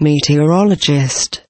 meteorologist.